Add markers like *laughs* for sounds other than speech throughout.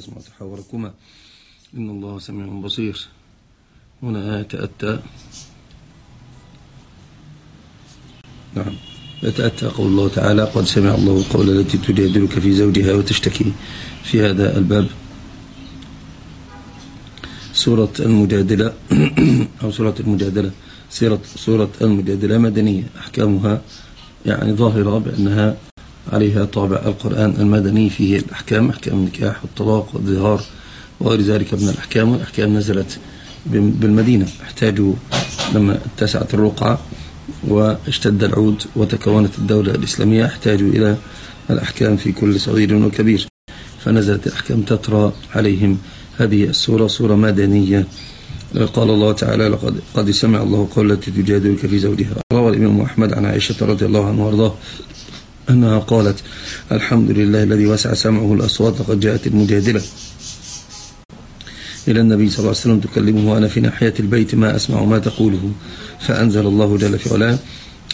يسمع تحاوركما. إن الله سميع بصير. هنا يتأتى نعم. يتأتى قول الله تعالى قد سمع الله قول التي تجادلك في زوجها وتشتكي في هذا الباب. سورة المجادلة. *clears throat* أو سورة المجادلة. سورة, سورة المجادلة مدنية. أحكامها يعني ظاهرة بأنها عليها طابع القرآن المدني فيه الأحكام أحكام النكاح والطلاق والظهار وغير ذلك من الأحكام. والأحكام نزلت بالمدينة احتاجوا لما اتسعت الرقعة واشتد العود وتكونت الدولة الإسلامية احتاجوا إلى الأحكام في كل صغير وكبير. فنزلت الأحكام تترى عليهم هذه السورة سورة مدنية. قال الله تعالى لقد قد سمع الله قول التي تجادلك في زوجها. روى الإمام أحمد عن عائشة رضي الله عنه وأرضاه. أنها قالت الحمد لله الذي وسع سمعه الأصوات لقد جاءت المجادلة. إلى النبي صلى الله عليه وسلم تكلمه وأنا في ناحية البيت ما أسمع ما تقوله. فأنزل الله جل في علاه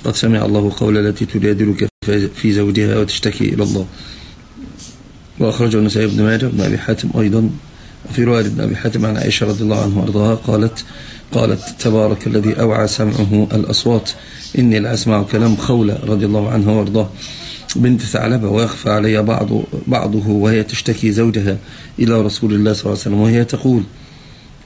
قد سمع الله قول التي تجادلك في زوجها وتشتكي إلى الله. وأخرجه النسائي بن ماجه بن أبي حاتم أيضا في رواية ابن أبي حاتم عن عائشة رضي الله عنه وأرضاها قالت قالت تبارك الذي أوعى سمعه الأصوات. إني لأسمع كلام خولة رضي الله عنها وأرضاه. بنت ثعلبة ويخفى علي بعض بعضه وهي تشتكي زوجها إلى رسول الله صلى الله عليه وسلم وهي تقول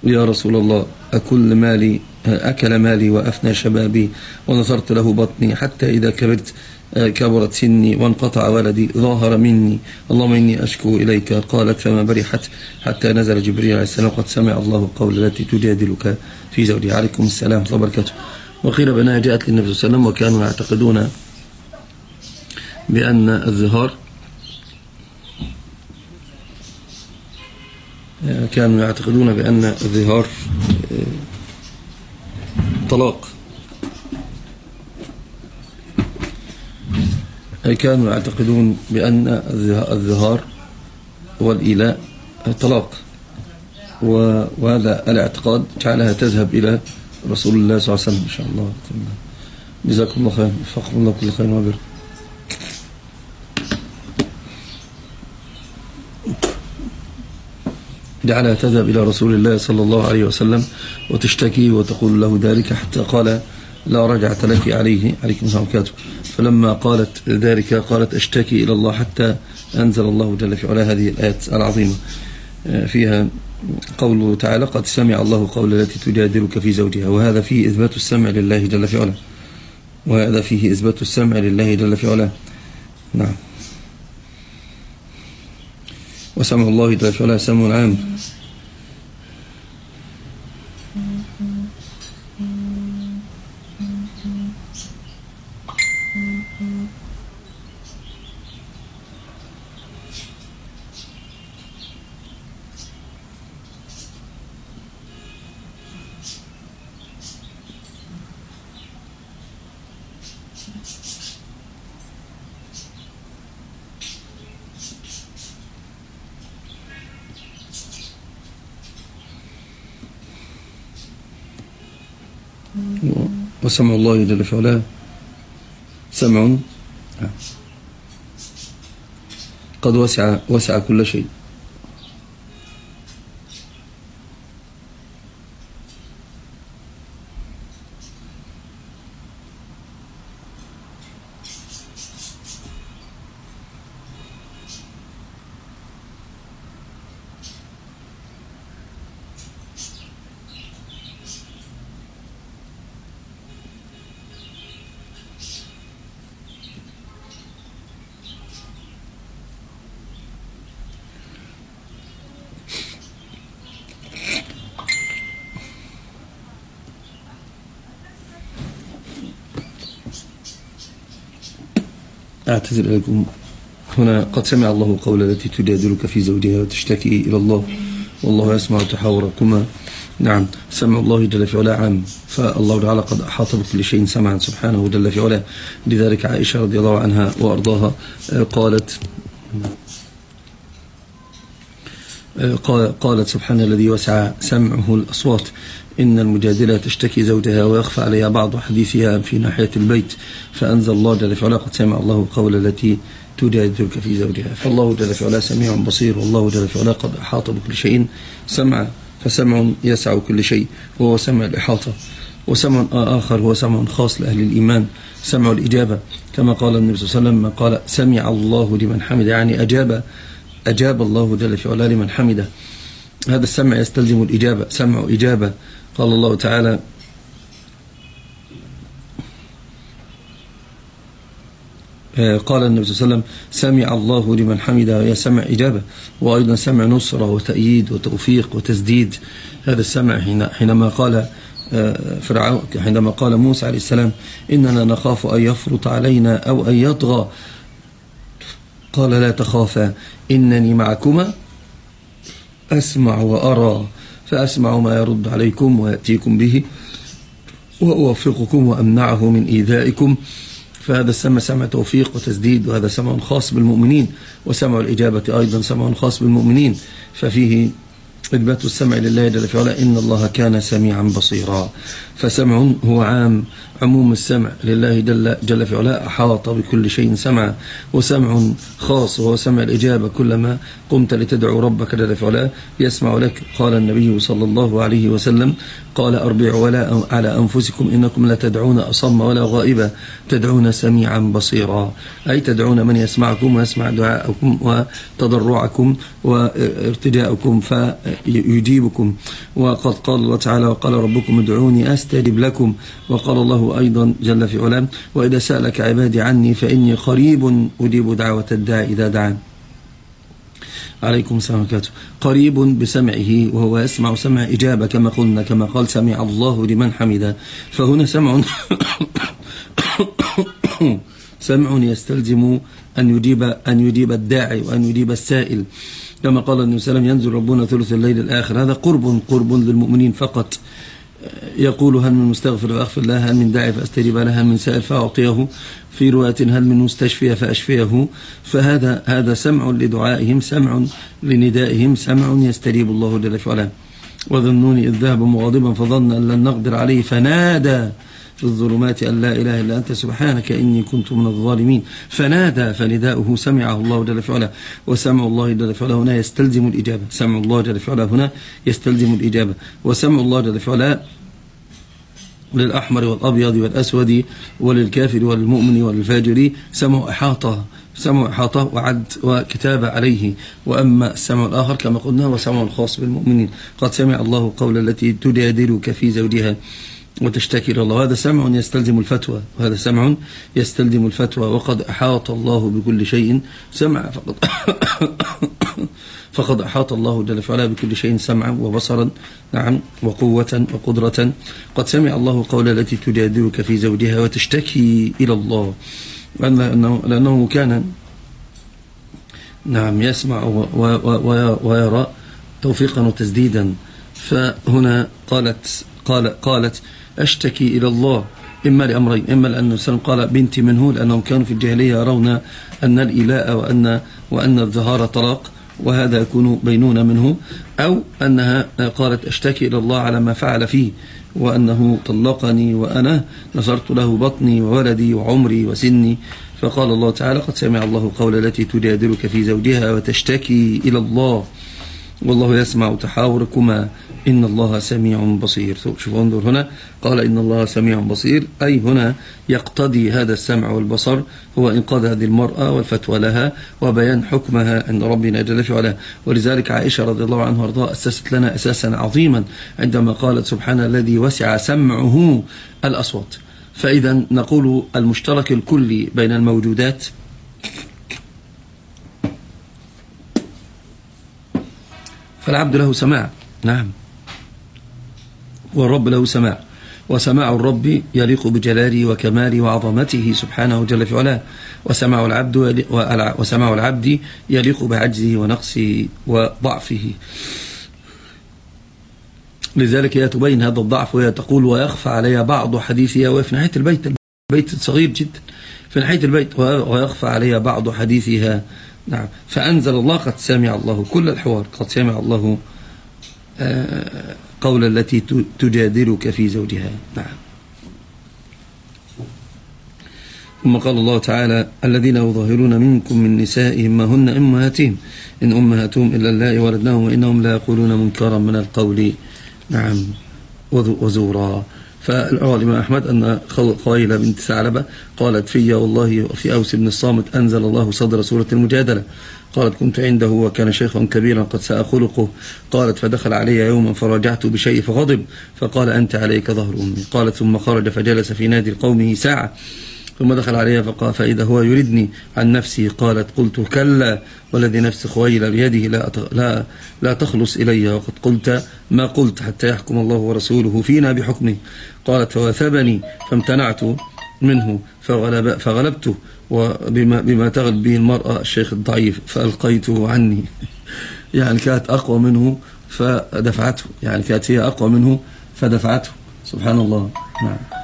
يا رسول الله أكل مالي أكل مالي وأفنى شبابي ونصرت له بطني حتى إذا كبرت كبرت سني وانقطع ولدي ظاهر مني. اللهم إني أشكو إليك. قالت فما برحت حتى نزل جبريل عليه السلام قد سمع الله قول التي تجادلك في زوجها. عليكم السلام ورحمة الله وبركاته. وقيل بأنها جاءت للنبي صلى الله عليه وسلم وكانوا يعتقدون بأن الظهار كانوا يعتقدون بأن الظهار طلاق. كانوا يعتقدون بأن الظهار والإيلاء طلاق. وهذا الاعتقاد جعلها تذهب إلى رسول الله صلى الله عليه وسلم إن شاء الله جزاكم الله خير وفقكم الله كل خير وبر جعلها تذهب إلى رسول الله صلى الله عليه وسلم وتشتكي وتقول له ذلك حتى قال لا رجعت لك عليه عليكم السلام وبركاته. فلما قالت ذلك قالت أشتكي إلى الله حتى أنزل الله جل في علا هذه الآيات العظيمة. فيها قوله تعالى قد سمع الله قول التي تجادلك في زوجها وهذا فيه إثبات السمع لله جل في علا وهذا فيه إثبات السمع لله جل في علا نعم. وسمع الله جل في علا سمع عام. وسمع الله جل في علاه سمع قد وسع وسع كل شيء. أعتذر إليكم هنا قد سمع الله قول التي تجادلك في زوجها وتشتكي إلى الله. والله يسمع تحاوركما. نعم. سمع الله جل في علا عام. فالله تعالى قد أحاط بكل شيء سمعا سبحانه جل في علا لذلك عائشة رضي الله عنها وأرضاها قالت قالت سبحان الذي وسع سمعه الأصوات. إن المجادلة تشتكي زوجها ويخفى عليها بعض حديثها في ناحية البيت فأنزل الله جل في قد سمع الله قول التي تجادلك في زوجها. فالله جل في سميع بصير والله جل في قد أحاط بكل شيء. سمع فسمع يسع كل شيء وهو سمع الإحاطة. وسمع آخر هو سمع خاص لأهل الإيمان. سمع الإجابة كما قال النبي صلى الله عليه وسلم قال سمع الله لمن حمد يعني أجاب أجاب الله جل في علاه لمن حمده. هذا السمع يستلزم الإجابة. سمع إجابة. قال الله تعالى آه، قال النبي صلى الله عليه وسلم سمع الله لمن حمده. يا سمع إجابة. وأيضا سمع نصرة وتأييد وتوفيق وتسديد. هذا السمع حينما قال آه، فرعون حينما قال موسى عليه السلام إننا نخاف أن يفرط علينا أو أن يطغى. قال لا تخافا إنني معكما أسمع وأرى فأسمع ما يرد عليكم ويأتيكم به وأوفقكم وأمنعه من إيذائكم. فهذا السمع سمع توفيق وتسديد وهذا سمع خاص بالمؤمنين وسمع الإجابة أيضا سمع خاص بالمؤمنين. ففيه إثبات السمع لله جل وعلا إن الله كان سميعا بصيرا. فسمع هو عام عموم السمع لله جل, جل في علاه أحاط بكل شيء سمع وسمع خاص وهو سمع الإجابة كلما قمت لتدعو ربك جل في علاه. يسمع لك قال النبي صلى الله عليه وسلم قال أربعوا ولا على أنفسكم إنكم لا تدعون أصم ولا غائبا تدعون سميعا بصيرا. أي تدعون من يسمعكم ويسمع دعاءكم وتضرعكم وارتجاءكم فيجيبكم. وقد قال الله تعالى وقال ربكم ادعوني أستجب لكم. وقال الله أيضا جل في علام وإذا سألك عبادي عني فإني قريب أجيب دعوة الداعي إذا دعان. عليكم السلام عليكم قريب بسمعه وهو يسمع سمع إجابة كما قلنا كما قال سمع الله لمن حمده. فهنا سمع *coughs* سمع يستلزم أن يجيب, أن يجيب الداعي وأن يجيب السائل. كما قال النبي صلى الله عليه وسلم ينزل ربنا ثلث الليل الآخر. هذا قرب قرب للمؤمنين فقط. يقول هل من مستغفر فأغفر له هل من داعي فأستجيب له هل من سائل فأعطيه. في رواية هل من مستشفي فأشفيه. فهذا هذا سمع لدعائهم سمع لندائهم سمع يستجيب الله جل وعلا. وظنوني إذ ذهب مغاضبا فظن أن لن نقدر عليه فنادى في الظلمات أن لا إله إلا أنت سبحانك إني كنت من الظالمين. فنادى فنداؤه سمعه الله جل وعلا وسمع الله جل وعلا هنا يستلزم الإجابة. سمع الله جل وعلا هنا يستلزم الإجابة. وسمع الله جل وعلا للأحمر والأبيض والأسود وللكافر والمؤمن والفاجر. سمع إحاطة سمع إحاطة وعد وكتاب عليه. وأما السمع الآخر كما قلنا هو سمع خاص بالمؤمنين. قد سمع الله قول التي تجادلك في زوجها. وتشتكي إلى الله. هذا سمع يستلزم الفتوى. وهذا سمع يستلزم الفتوى. وقد أحاط الله بكل شيء. سمع فقد *coughs* فقد أحاط الله جل وعلا بكل شيء سمعا وبصرا. نعم. وقوة وقدرة. قد سمع الله قول التي تجادلك في زوجها وتشتكي إلى الله. لأنه, لأنه كان نعم يسمع ويرى توفيقا وتسديدا. فهنا قالت قال قالت أشتكي إلى الله إما لأمرين إما لأن السلام قال بنتي منه لأنهم كانوا في الجاهلية يرون أن الإلاء وأن, وأن الظهار طلاق وهذا يكون بينون منه أو أنها قالت أشتكي إلى الله على ما فعل فيه وأنه طلقني وأنا نصرت له بطني وولدي وعمري وسني. فقال الله تعالى قد سمع الله قول التي تجادلك في زوجها وتشتكي إلى الله. والله يسمع تحاوركما. إن الله سميع بصير. شوف انظر هنا. قال إن الله سميع بصير. أي هنا يقتضي هذا السمع والبصر. هو إنقاذ هذه المرأة والفتوى لها وبيان حكمها عند ربنا جل وعلا. ولذلك عائشة رضي الله عنها وارضاها أسست لنا أساسا عظيما عندما قالت سبحان الذي وسع سمعه الأصوات. فإذا نقول المشترك الكلي بين الموجودات فالعبد له سماع. نعم. والرب له سماع. وسماع الرب يليق بجلاله وكماله وعظمته سبحانه جل في علاه. وسماع العبد وسماع العبد يليق بعجزه ونقصه وضعفه. لذلك هي تبين هذا الضعف وهي تقول ويخفى علي بعض حديثها وهي في نهاية البيت. البيت صغير جدا. في نهاية البيت ويخفى علي بعض حديثها. نعم. فأنزل الله قد سمع الله كل الحوار قد سمع الله آه قول التي تجادلك في زوجها. نعم. ثم قال الله تعالى الذين يظاهرون منكم من نسائهم ما هن أمهاتهم. إن أمهاتهم إلا الله ولدناهم وإنهم لا يقولون منكرا من القول. نعم. وزورا. فالأول الإمام أحمد أن خويلة بنت ثعلبة قالت في والله في أوس بن الصامت أنزل الله صدر سورة المجادلة. قالت كنت عنده وكان شيخا كبيرا قد ساء خلقه. قالت فدخل علي يوما فراجعت بشيء فغضب. فقال أنت عليك ظهر أمي. قالت ثم خرج فجلس في نادي قومه ساعة. ثم دخل عليها فقال فإذا هو يردني عن نفسي قالت قلت كلا والذي نفس خويل بيده لا, لا, لا تخلص إلي وقد قلت ما قلت حتى يحكم الله ورسوله فينا بحكمه. قالت فوثبني فامتنعت منه فغلب فغلبته وبما بما تغلب به المرأة الشيخ الضعيف فألقيته عني. *laughs* يعني كانت أقوى منه فدفعته يعني كانت هي أقوى منه فدفعته. سبحان الله. نعم.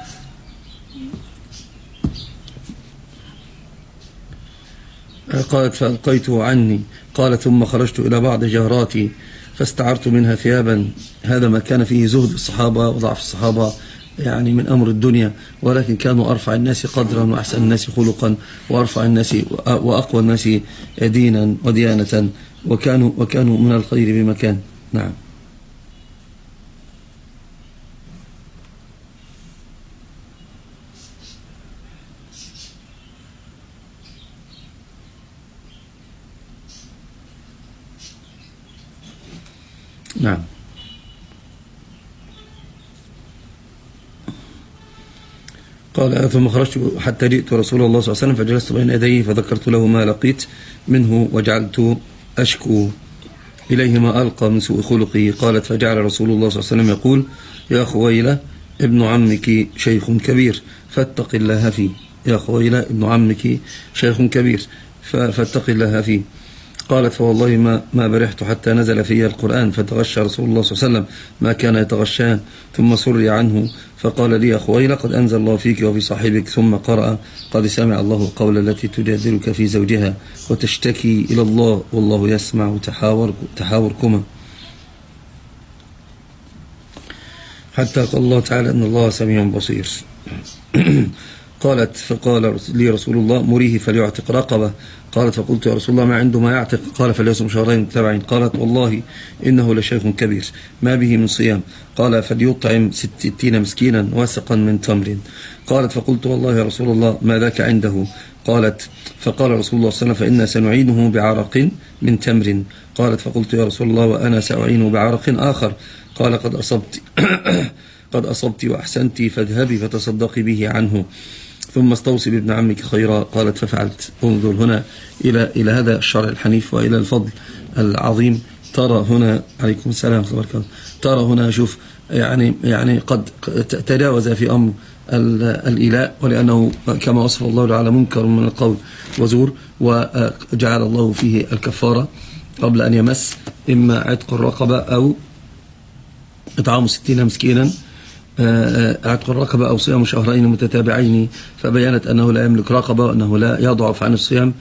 قالت فألقيته عني. قال ثم خرجت إلى بعض جاراتي فاستعرت منها ثيابا. هذا ما كان فيه زهد الصحابة وضعف الصحابة يعني من أمر الدنيا ولكن كانوا أرفع الناس قدرا وأحسن الناس خلقا وأرفع الناس وأقوى الناس دينا وديانة وكانوا, وكانوا من الخير بمكان. نعم. نعم. قال ثم خرجت حتى جئت رسول الله صلى الله عليه وسلم فجلست بين يديه فذكرت له ما لقيت منه وجعلت أشكو إليه ما ألقى من سوء خلقه قالت فجعل رسول الله صلى الله عليه وسلم يقول يا خويلة ابن عمك شيخ كبير فاتق الله فيه. يا خويلة ابن عمك شيخ كبير فاتق الله فيه. قالت فوالله ما ما برحت حتى نزل في القرآن فتغشى رسول الله صلى الله عليه وسلم ما كان يتغشاه ثم سري عنه فقال لي أخوي لقد أنزل الله فيك وفي صاحبك ثم قرأ قد سمع الله القول التي تجادلك في زوجها وتشتكي إلى الله والله يسمع تحاور تحاوركما. حتى قال الله تعالى أن الله سميع بصير. *clears throat* قالت فقال لي رسول الله مريه فليعتق رقبة. قالت فقلت يا رسول الله ما عنده ما يعتق. قال فليصم شهرين متابعين قالت والله إنه لشيخ كبير. ما به من صيام. قال فليطعم ستين مسكينا وسقا من تمر. قالت فقلت والله يا رسول الله ما ذاك عنده. قالت فقال رسول الله صلى الله عليه وسلم فإنا سنعينه بعرق من تمر. قالت فقلت يا رسول الله وأنا سأعينه بعرق آخر. قال قد أصبت *coughs* قد أصبت وأحسنت فاذهبي فتصدقي به عنه. ثم استوصي بابن عمك خيرا. قالت ففعلت. انظر هنا إلى إلى هذا الشرع الحنيف وإلى الفضل العظيم. ترى هنا عليكم السلام تبارك ترى هنا شوف يعني يعني قد تجاوز في أمر الإلاء ولأنه كما وصف الله تعالى منكر من القول وزور وجعل الله فيه الكفارة قبل أن يمس إما عتق الرقبة أو إطعام ستين مسكينا. عتق الرقبة أو صيام شهرين متتابعين. فبينت أنه لا يملك رقبة وأنه لا يضعف عن الصيام.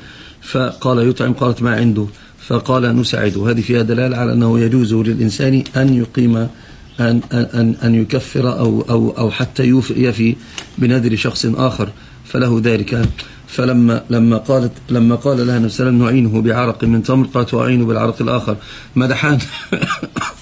فقال يطعم قالت ما عنده؟ فقال نساعده. هذه فيها دلالة على أنه يجوز للإنسان أن يقيم أن, أن, أن يكفر أو, أو, أو حتى يفي بنذر شخص آخر. فله ذلك. فلما لما قالت لما قال لها وسلم نعينه بعرق من تمر قالت أعينه بالعرق الآخر. مدحان. *laughs*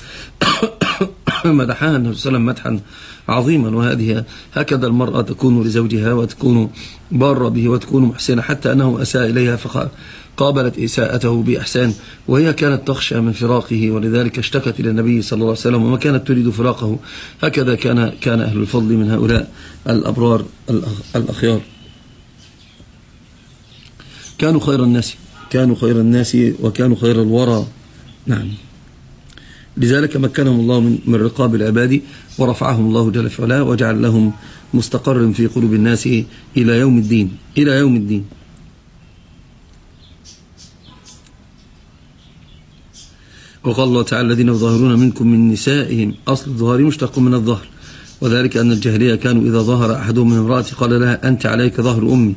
مدحان النبي صلى الله عليه وسلم مدحا عظيما وهذه هكذا المرأة تكون لزوجها وتكون بارة به وتكون محسنة حتى أنه أساء إليها فقابلت إساءته بإحسان وهي كانت تخشى من فراقه ولذلك اشتكت إلى النبي صلى الله عليه وسلم وما كانت تريد فراقه. هكذا كان كان أهل الفضل من هؤلاء الأبرار الأخيار. كانوا خير الناس كانوا خير الناس وكانوا خير الورى. نعم. لذلك مكنهم الله من رقاب العباد ورفعهم الله جل في علاه وجعل لهم مستقر في قلوب الناس إلى يوم الدين. إلى يوم الدين. وقال الله تعالى الذين يظاهرون منكم من نسائهم أصل الظهار مشتق من الظهر. وذلك أن الجاهلية كانوا إذا ظهر أحدهم من امرأة قال لها أنت عليك ظهر أمي.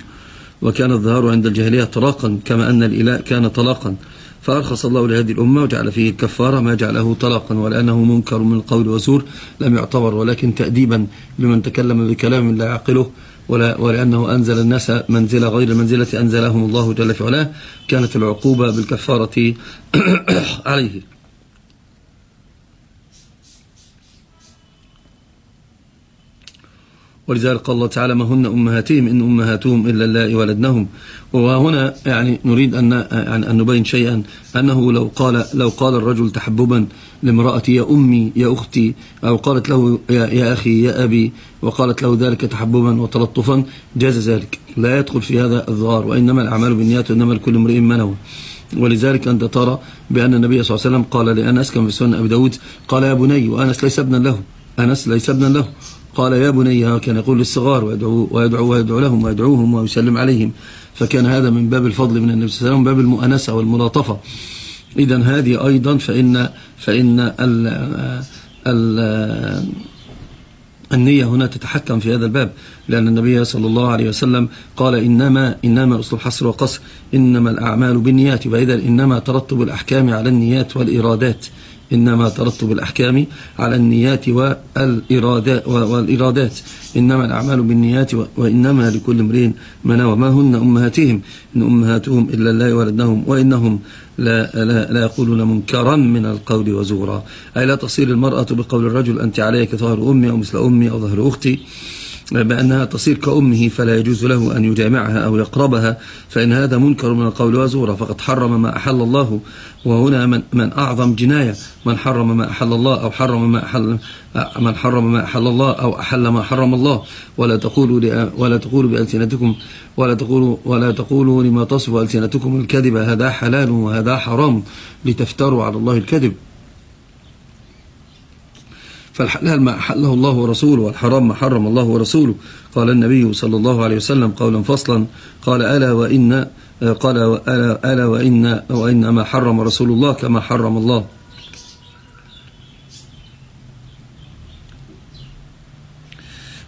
وكان الظهار عند الجاهلية طلاقا كما أن الإلاء كان طلاقا. فأرخص الله لهذه الأمة وجعل فيه الكفارة ما جعله طلاقا ولأنه منكر من القول وزور لم يعتبر ولكن تأديبا لمن تكلم بكلام لا يعقله ولأنه أنزل الناس منزلة غير المنزلة أنزلهم الله جل في علاه كانت العقوبة بالكفارة *coughs* عليه. ولذلك قال الله تعالى ما هن أمهاتهم إن أمهاتهم إلا الله ولدنهم وهنا يعني نريد أن يعني أن نبين شيئا أنه لو قال لو قال الرجل تحببا لامرأتي يا أمي يا أختي. أو قالت له يا, يا أخي يا أبي. وقالت له ذلك تحببا وتلطفا. جاز ذلك. لا يدخل في هذا الظهار وإنما الأعمال بالنيات وإنما لكل امرئ ما نوى ولذلك أنت ترى بأن النبي صلى الله عليه وسلم قال لأنس كما في سنة أبي داود قال يا بني وأنس ليس ابنا له. أنس ليس ابنا له. قال يا بني كان يقول للصغار ويدعو, ويدعو, ويدعو لهم ويدعوهم ويسلم عليهم. فكان هذا من باب الفضل من النبي صلى الله عليه وسلم باب المؤنسة والملاطفة. إذا هذه أيضا فإن, فإن ال ال النية هنا تتحكم في هذا الباب. لأن النبي صلى الله عليه وسلم قال إنما إنما أسلوب حصر وقصر إنما الأعمال بالنيات. وإذا إنما ترتب الأحكام على النيات والإرادات. إنما ترتب الأحكام على النيات والإرادات, والإرادات. إنما الأعمال بالنيات وإنما لكل امرئ ما وما هن أمهاتهم. إن أمهاتهم إلا الله ولدنهم وإنهم لا, لا, لا يقولون منكرا من القول وزورا. أي لا تصير المرأة بقول الرجل أنت عليك ظهر أمي أو مثل أمي أو ظهر أختي. بأنها تصير كأمه فلا يجوز له أن يجامعها أو يقربها فإن هذا منكر من القول وزورا فقد حرم ما أحل الله وهنا من, من أعظم جناية من حرم ما أحل الله أو حرم ما أحل من حرم ما أحل الله أو أحل ما حرم الله. ولا تقولوا ولا تقولوا بألسنتكم ولا تقولوا ولا تقولوا لما تصف ألسنتكم الكذب هذا حلال وهذا حرام لتفتروا على الله الكذب. فالحلال ما أحله الله ورسوله والحرام ما حرم الله ورسوله. قال النبي صلى الله عليه وسلم قولا فصلا قال ألا وإن قال ألا, ألا وإن, وإن ما حرم رسول الله كما حرم الله.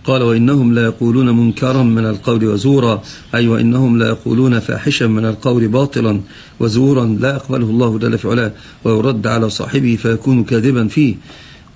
قال وإنهم لا يقولون منكرا من القول وزورا أي وإنهم لا يقولون فاحشا من القول باطلا وزورا لا يقبله الله جل في علاه ويرد على صاحبه فيكون كاذبا فيه.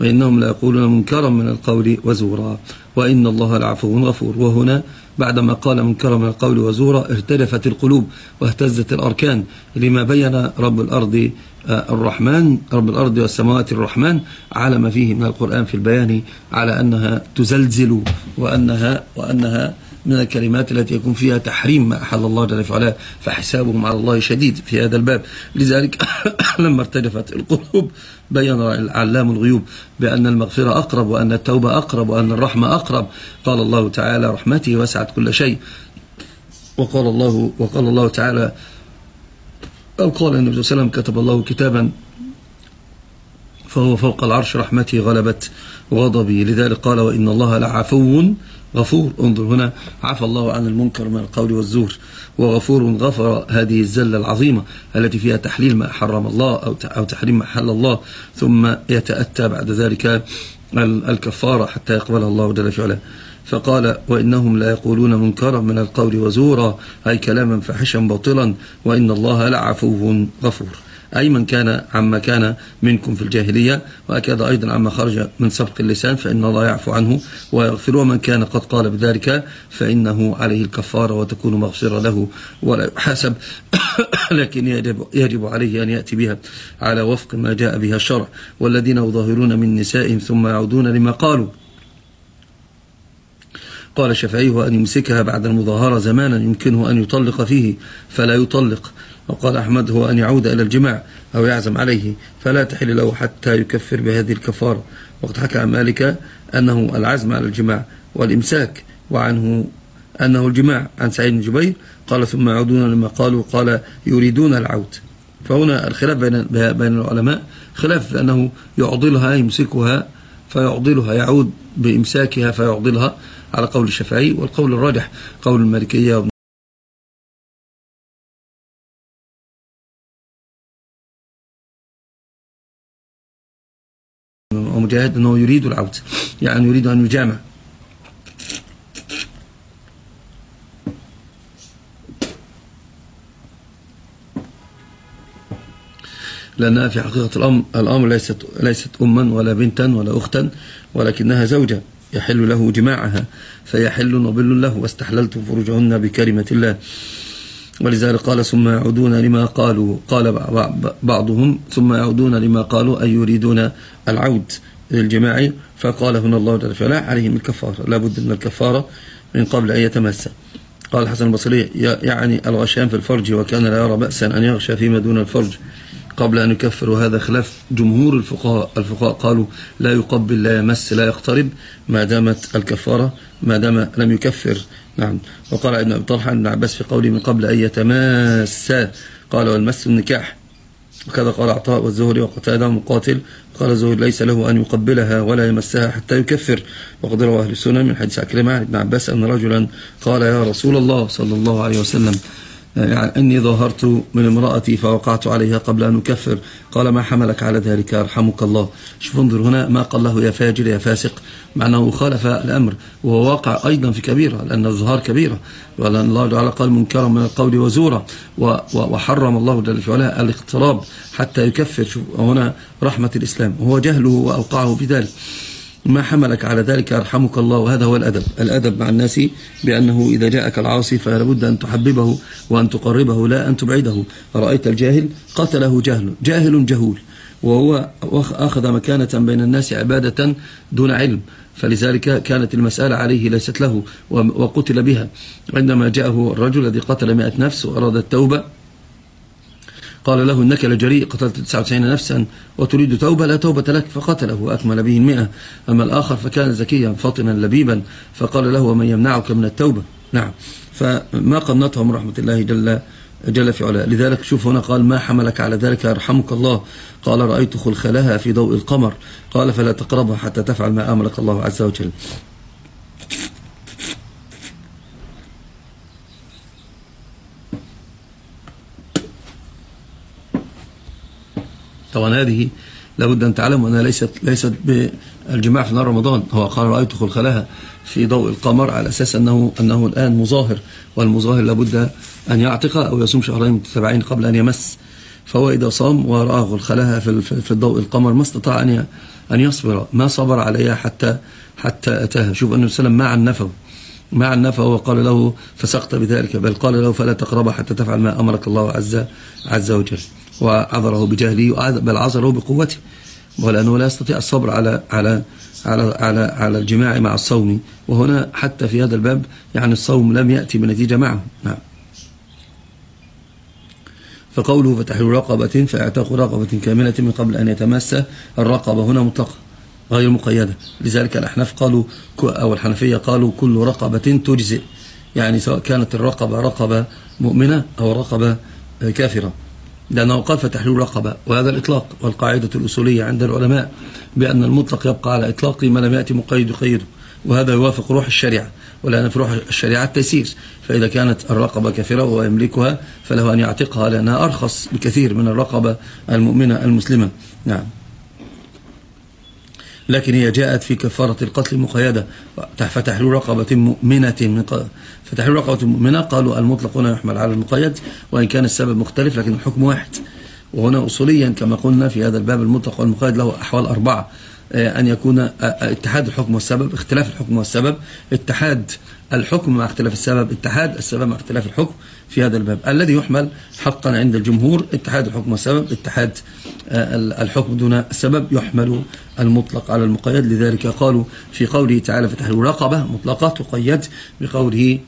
وإنهم لا يقولون منكرا من القول وزورا. وإن الله لعفو غفور. وهنا بعدما قال منكرا من القول وزورا ارتدفت القلوب واهتزت الأركان. لما بين رب الأرض آه، الرحمن رب الأرض والسماوات الرحمن على ما فيه من القرآن في البيان على أنها تزلزل وأنها, وأنها من الكلمات التي يكون فيها تحريم ما أحل الله جل وعلا فحسابهم على الله شديد في هذا الباب. لذلك *coughs* لما ارتجفت القلوب بين العلام الغيوب بأن المغفرة أقرب وأن التوبة أقرب وأن الرحمة أقرب. قال الله تعالى رحمتي وسعت كل شيء. وقال الله وقال الله تعالى أو قال النبي صلى الله عليه وسلم كتب الله كتابا فهو فوق العرش رحمتي غلبت غضبي. لذلك قال وإن الله لعفو غفور. انظر هنا عفى الله عن المنكر من القول والزور. وغفور غفر هذه الزلة العظيمة التي فيها تحليل ما حرم الله أو تحريم ما حل الله ثم يتأتى بعد ذلك الكفارة حتى يقبلها الله جل في فقال وإنهم لا يقولون منكرا من القول وزورا أي كلاما فحشا باطلا وإن الله لعفو غفور. أي من كان عما كان منكم في الجاهلية وأكاد أيضا عما خرج من سبق اللسان فإن الله يعفو عنه ويغفر ومن كان قد قال بذلك فإنه عليه الكفارة وتكون مغفرة له ولا يحاسب. *coughs* لكن يجب, يجب عليه أن يأتي بها على وفق ما جاء بها الشرع. والذين يظاهرون من نسائهم ثم يعودون لما قالوا. قال الشافعي أن يمسكها بعد المظاهرة زمانا يمكنه أن يطلق فيه فلا يطلق. وقال أحمد هو أن يعود إلى الجماع أو يعزم عليه فلا تحل له حتى يكفر بهذه الكفارة. وقد حكى عن مالك أنه العزم على الجماع والإمساك وعنه أنه الجماع. عن سعيد بن جبير قال ثم يعودون لما قالوا قال يريدون العود فهنا الخلاف بين بين العلماء خلاف أنه يعضلها يمسكها فيعضلها يعود بإمساكها فيعضلها على قول الشافعي والقول الراجح قول المالكية ومجاهد أنه يريد العودة يعني يريد أن يجامع. لأنها في حقيقة الأمر, الأمر ليست, ليست أما ولا بنتا ولا أختا ولكنها زوجة يحل له جماعها فيحل وبل له واستحللت فروجهن بكلمة الله. ولذلك قال ثم يعودون لما قالوا قال بعضهم ثم يعودون لما قالوا أي يريدون العود. للجماع فقال هنا الله جل وعلا عليهم الكفارة لابد من الكفارة من قبل أن يتمسى قال الحسن البصري يعني الغشام في الفرج وكان لا يرى بأسا أن يغشى فيما دون الفرج. قبل أن يكفر وهذا خلاف جمهور الفقهاء. الفقهاء قالوا لا يقبل لا يمس لا يقترب ما دامت الكفارة ما دام لم يكفر. نعم. وقال ابن أبي طلحة ابن عباس في قوله من قبل أن يتماسا قال والمس النكاح. وكذا قال عطاء والزهري وقتادة مقاتل. قال الزهري ليس له أن يقبلها ولا يمسها حتى يكفر. وقد روى أهل السنة من حديث عكرمة عن ابن عباس أن رجلا قال يا رسول الله صلى الله عليه وسلم أني ظهرت من امرأتي فوقعت عليها قبل أن أكفر. قال ما حملك على ذلك أرحمك الله. شوف انظر هنا ما قال له يا فاجر يا فاسق. مع أنه خالف الأمر. وهو واقع أيضا في كبيرة لأن الظهار كبيرة. ولأن الله تعالى قال منكرا من القول وزورا. وحرم الله جل وعلا الاقتراب حتى يكفر. شوف هنا رحمة الإسلام. وهو جهله وأوقعه في ذلك. ما حملك على ذلك أرحمك الله. وهذا هو الأدب. الأدب مع الناس بأنه إذا جاءك العاصي فلا بد أن تحببه وأن تقربه لا أن تبعده. رأيت الجاهل قتله جهل جاهل جهول. وهو أخذ مكانة بين الناس عبادة دون علم. فلذلك كانت المسألة عليه ليست له وقتل بها. عندما جاءه الرجل الذي قتل مئة نفس وأراد التوبة قال له إنك لجريء قتلت 99 نفسا وتريد توبة لا توبة لك فقتله وأكمل به المئة. أما الآخر فكان ذكيا فطنا لبيبا فقال له ومن يمنعك من التوبة؟ نعم. فما قنطهم رحمة الله جل جل في علاه. لذلك شوف هنا قال ما حملك على ذلك يرحمك الله؟ قال رأيت خلخلها في ضوء القمر. قال فلا تقربها حتى تفعل ما أمرك الله عز وجل. طبعا هذه لابد أن تعلم أنها ليست ليست بالجماع في نهار رمضان. هو قال رأيت خلخلها في ضوء القمر على أساس أنه, أنه الآن مظاهر والمظاهر لابد أن يعتق أو يصوم شهرين متتابعين قبل أن يمس. فهو إذا صام ورأى خلخلها في, في ضوء القمر ما استطاع أن أن يصبر ما صبر عليها حتى حتى أتاها. شوف أنه وسلم ما عنفه ما عنفه وقال له فسقط بذلك. بل قال له فلا تقرب حتى تفعل ما أمرك الله عز عز وجل. وعذره بجهله بل عذره بقوته ولأنه لا يستطيع الصبر على على على على على الجماع مع الصوم. وهنا حتى في هذا الباب يعني الصوم لم يأتي بنتيجة معه. نعم. فقوله فتحرير رقبة فإعتاق رقبة كاملة من قبل أن يتمس الرقبة هنا مطلقة غير مقيدة لذلك الأحناف قالوا أو الحنفية قالوا كل رقبة تجزئ. يعني سواء كانت الرقبة رقبة مؤمنة أو رقبة كافرة. لأنه قال فتحرير رقبة وهذا الإطلاق والقاعدة الأصولية عند العلماء بأن المطلق يبقى على إطلاقه ما لم يأتي مقيد يقيده وهذا يوافق روح الشريعة ولأن في روح الشريعة التيسير فإذا كانت الرقبة كافرة وهو يملكها فله أن يعتقها لأنها أرخص بكثير من الرقبة المؤمنة المسلمة. نعم. لكن هي جاءت في كفارة القتل مقيدة. فتحرير رقبة مؤمنة من فتحرير رقبة مؤمنة. قالوا المطلق هنا يحمل على المقيد وإن كان السبب مختلف لكن الحكم واحد. وهنا أصوليا كما قلنا في هذا الباب المطلق والمقيد له أحوال أربعة. آه، أن يكون آه، آه، اتحاد الحكم والسبب اختلاف الحكم والسبب. اتحاد الحكم مع اختلاف السبب اتحاد السبب مع اختلاف الحكم. في هذا الباب. الذي يحمل حقا عند الجمهور اتحاد الحكم والسبب اتحاد الحكم دون السبب يحمل المطلق على المقيد. لذلك قالوا في قوله تعالى فتحرير رقبة مطلقة تقيد بقوله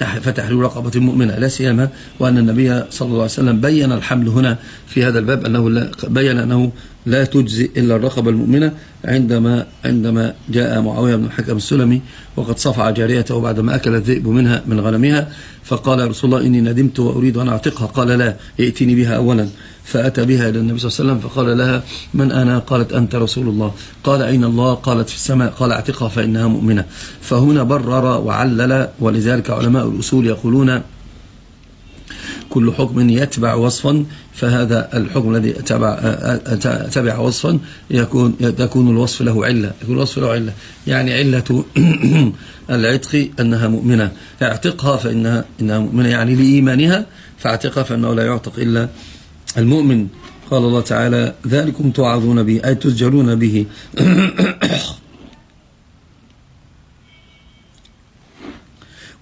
فتحرير رقبة مؤمنة لا سيما وأن النبي صلى الله عليه وسلم بين الحمل هنا في هذا الباب أنه بين أنه لا تجزي إلا الرقبة المؤمنة عندما عندما جاء معاوية بن الحكم السلمي وقد صفع جاريته بعدما أكل الذئب منها من غنمها فقال يا رسول الله إني ندمت وأريد أن أعتقها. قال لا ائتني بها أولا. فأتى بها إلى النبي صلى الله عليه وسلم فقال لها من أنا؟ قالت أنت رسول الله. قال أين الله؟ قالت في السماء. قال اعتقها فإنها مؤمنة. فهنا برر وعلل ولذلك علماء الأصول يقولون كل حكم يتبع وصفا فهذا الحكم الذي تبع, تبع وصفا يكون يكون الوصف له علة يكون الوصف له علة. يعني علة *coughs* العتق أنها مؤمنة. اعتقها فإنها إنها مؤمنة. يعني لإيمانها فاعتقها فإنه لا يعتق إلا المؤمن. قال الله تعالى ذلكم توعظون به أي تزجرون به. *coughs*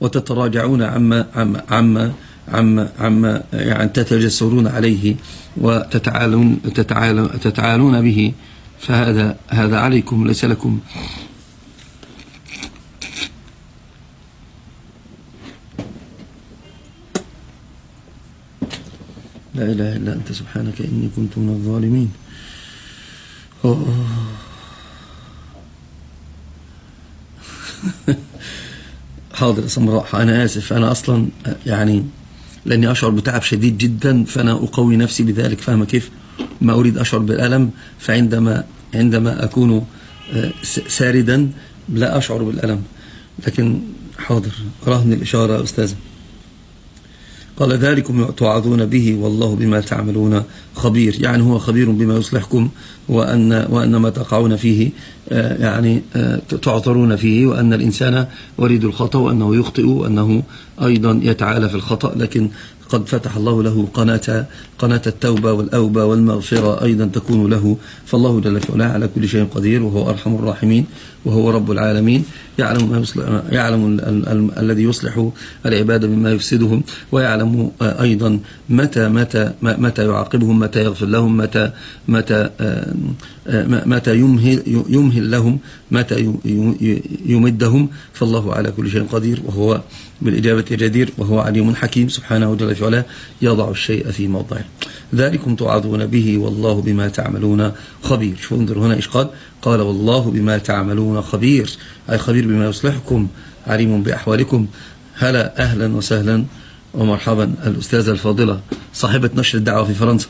وتتراجعون عما عما عما عما, عما يعني تتجسرون عليه وتتعالون تتعالون, تتعالون به فهذا هذا عليكم ليس لكم لا إله إلا أنت سبحانك إني كنت من الظالمين أوه. *laughs* حاضر سمراء أنا آسف أنا أصلا يعني لأني أشعر بتعب شديد جدا فأنا أقوي نفسي بذلك. فاهمة كيف؟ ما أريد أشعر بالألم فعندما عندما أكون آه، ساردا لا أشعر بالألم. لكن حاضر رهن الإشارة أستاذة. قال ذلكم توعظون به والله بما تعملون خبير. يعني هو خبير بما يصلحكم وأن, وأن ما تقعون فيه آه، يعني آه، تعثرون فيه وأن الإنسان وريد الخطأ وأنه يخطئ وأنه أيضا يتعالى في الخطأ. لكن قد فتح الله له قناة قناة التوبة والأوبة والمغفرة أيضا تكون له. فالله جل وعلا على كل شيء قدير وهو أرحم الراحمين وهو رب العالمين. يعلم ما يصلح يعلم ال ال ال الذي يصلح العباد مما يفسدهم ويعلم أيضا متى متى متى يعاقبهم متى يغفر لهم متى متى متى يمهل يمهل لهم متى يمدهم. فالله على كل شيء قدير وهو بالإجابة جدير وهو عليم حكيم سبحانه وتعالى وعلا يضع الشيء في موضعه. ذلكم توعظون به والله بما تعملون خبير. شو انظر هنا إيش قال. قال والله بما تعملون خبير. أي خبير بما يصلحكم عليم بأحوالكم. هلا أهلا وسهلا ومرحبا الأستاذة الفاضلة صاحبة نشر الدعوة في فرنسا.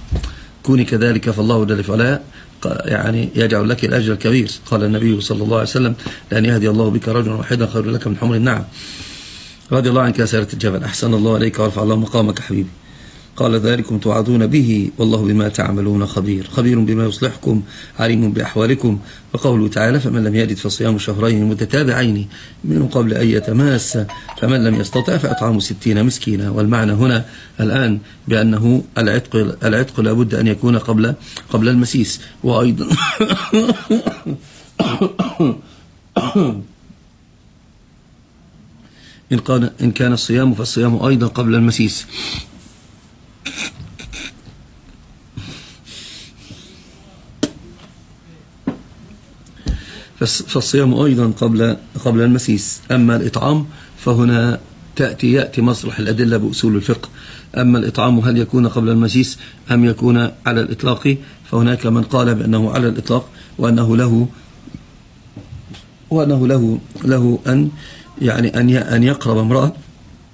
كوني كذلك فالله جل وعلا يعني يجعل لك الأجر الكبير. قال النبي صلى الله عليه وسلم لأن يهدي الله بك رجلا واحدا خير لك من حمر النعم. رضي الله عنك يا سيرة الجبل. أحسن الله عليك ورفع الله مقامك حبيبي. قال ذلكم توعدون به والله بما تعملون خبير. خبير بما يصلحكم عليم بأحوالكم. وقوله تعالى فمن لم يجد فصيام شهرين متتابعين من قبل أن يتماس فمن لم يستطع فأطعام ستين مسكينا. والمعنى هنا الآن بأنه العتق, العتق لابد أن يكون قبل قبل المسيس. وأيضا *coughs* *coughs* إن كان, إن كان الصيام فالصيام أيضا قبل المسيس. فالصيام أيضا قبل قبل المسيس. أما الإطعام فهنا تأتي يأتي مصلح الأدلة بأصول الفقه. أما الإطعام هل يكون قبل المسيس أم يكون على الإطلاق؟ فهناك من قال بأنه على الإطلاق وأنه له وأنه له له أن يعني أن أن يقرب امرأة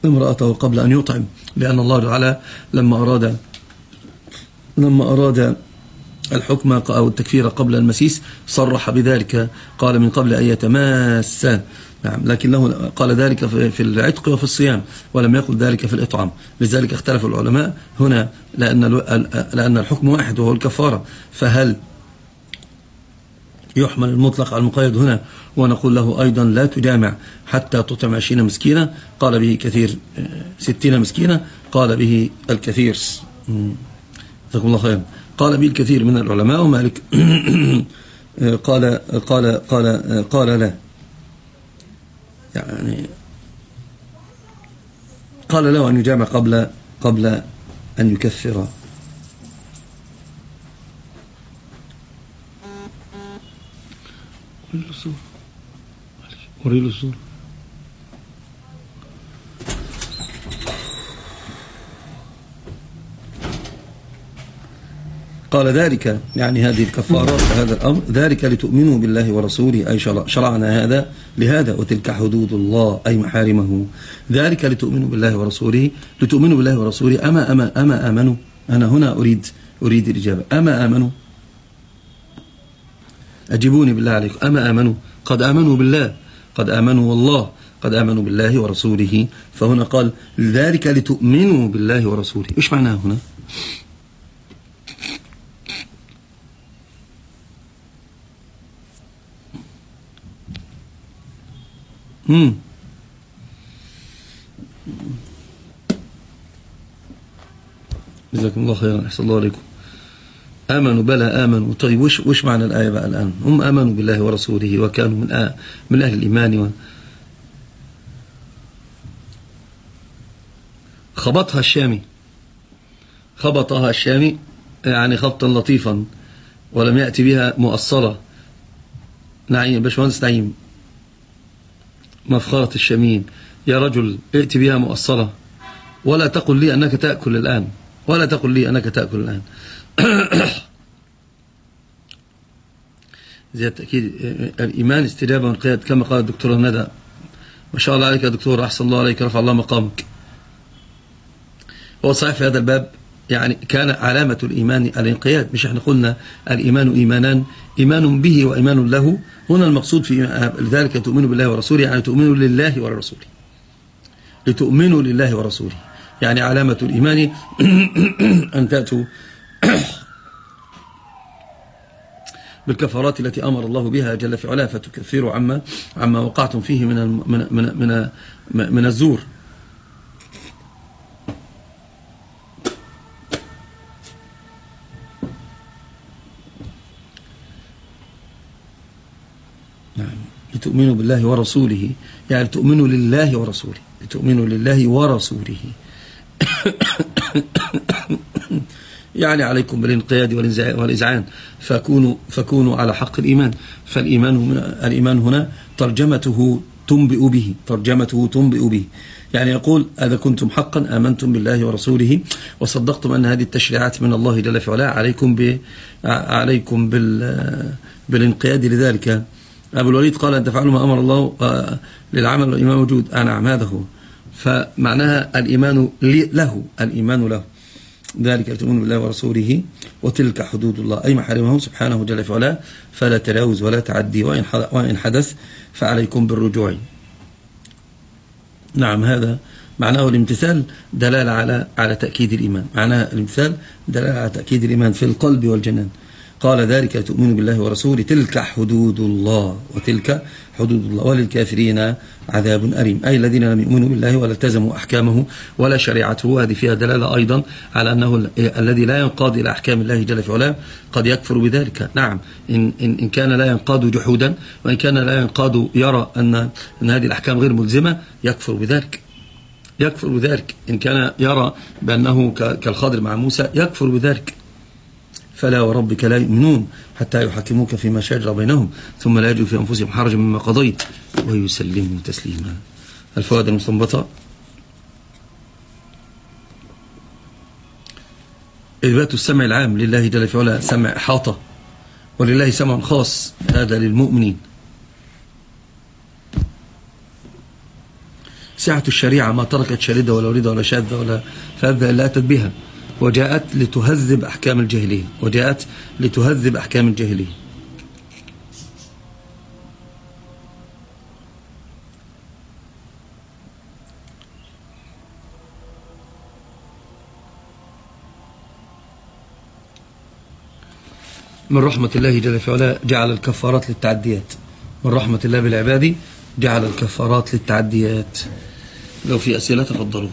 امرأته قبل أن يطعم لأن الله تعالى لما أراد لما أراد الحكم أو التكفير قبل المسيس صرح بذلك قال من قبل أن يتماس. نعم لكنه قال ذلك في العتق وفي الصيام ولم يقل ذلك في الإطعام. لذلك اختلف العلماء هنا لأن لأن الحكم واحد وهو الكفارة. فهل يحمل المطلق على المقيد هنا ونقول له أيضا لا تجامع حتى تطعم عشرين مسكينة قال به كثير ستين مسكينة قال به الكثير. جزاكم الله خيرا. قال به الكثير من العلماء. ومالك *coughs* قال قال قال قال لا. يعني قال له أن يجامع قبل قبل أن يكفر. وري له الصورة قال ذلك يعني هذه الكفارات هذا الأمر ذلك لتؤمنوا بالله ورسوله أي شرعنا هذا. لهذا وتلك حدود الله أي محارمه. ذلك لتؤمنوا بالله ورسوله لتؤمنوا بالله ورسوله. أما, أما, أما آمنوا؟ أنا هنا أريد أريد الإجابة. أما آمنوا؟ أجيبوني بالله عليكم. أما آمنوا؟ قد آمنوا بالله. قد آمنوا والله قد آمنوا بالله ورسوله. فهنا قال ذلك لتؤمنوا بالله ورسوله. إيش معناه هنا؟ امم جزاكم الله خيرا. أحسن الله عليكم. آمنوا بلى آمنوا. طيب وش, وش معنى الآية بقى الآن؟ هم آمنوا بالله ورسوله وكانوا من, آه من أهل الإيمان و خبطها الشامي. خبطها الشامي يعني خبطا لطيفا ولم يأتي بها مؤصلة. نعيم باشمهندس نعيم. مفخرة الشامين يا رجل ائت بها مؤصلة. ولا تقل لي أنك تأكل الآن. ولا تقل لي أنك تأكل الآن. *coughs* زيادة أكيد الإيمان استجابة والقياد كما قال الدكتور ندى ما شاء الله عليك يا دكتور أحسن الله عليك رفع الله مقامك. هو صحيح في هذا الباب يعني كان علامة الإيمان الانقياد مش إحنا قلنا الإيمان إيمانان إيمان به وإيمان له. هنا المقصود في لذلك تؤمنوا بالله ورسوله يعني تؤمنوا لله ورسوله. لتؤمنوا لله ورسوله. يعني علامة الإيمان. *coughs* أن تأتوا *clears throat* بالكفارات التي أمر الله بها جل في علاه فتكفروا عما عما وقعتم فيه من من من من, من الزور. نعم. لتؤمنوا بالله ورسوله. يعني تؤمنوا لله ورسوله. لتؤمنوا لله ورسوله. *coughs* يعني عليكم بالانقياد والإذعان فكونوا, فكونوا على حق الإيمان. فالإيمان الإيمان هنا ترجمته تنبئ به. ترجمته تنبئ به. يعني يقول إذا كنتم حقا آمنتم بالله ورسوله وصدقتم أن هذه التشريعات من الله جل في عليكم, ب عليكم بال بالانقياد لذلك. أبو الوليد قال أن تفعلوا ما أمر الله آه، للعمل والإيمان موجود. آه نعم هذا هو. فمعناها الإيمان له. الإيمان له. ذلك تؤمن بالله ورسوله وتلك حدود الله. أي محارمه سبحانه جل وعلا فلا تلاوز ولا تعدي وإن حدث فعليكم بالرجوع. نعم هذا معناه الامتثال دلالة على على تأكيد الإيمان. معناه الامتثال دلالة على تأكيد الإيمان في القلب والجنان. قال ذلك تؤمن بالله ورسوله. تلك حدود الله وتلك حدود الله. وللكافرين عذاب أليم. أي الذين لم يؤمنوا بالله ولا التزموا أحكامه ولا شريعته. هذه فيها دلالة أيضا على أنه الذي لا ينقاد إلى أحكام الله جل في علاه قد يكفر بذلك. نعم. إن, إن, إن كان لا ينقاد جحودا وإن كان لا ينقاد يرى أن, أن هذه الأحكام غير ملزمة يكفر بذلك. يكفر بذلك. إن كان يرى بأنه كالخاضر مع موسى يكفر بذلك. فلا وربك لا يؤمنون حتى يحكموك فيما شجر بينهم ثم لا يجدوا في أنفسهم حرجا مما قضيت ويسلموا تسليما. الفوائد المستنبطة. إثبات السمع العام لله جل في علا سمع إحاطة ولله سمع خاص هذا للمؤمنين. سعة الشريعة ما تركت شاردة ولا وريدة ولا شاذة ولا فاذة إلا أتت بها وجاءت لتهذب أحكام الجاهلية. وجاءت لتهذب أحكام الجاهلية. من رحمة الله جل وعلا جعل الكفارات للتعديات. من رحمة الله بالعباد جعل الكفارات للتعديات. لو في أسئلة تفضلوا.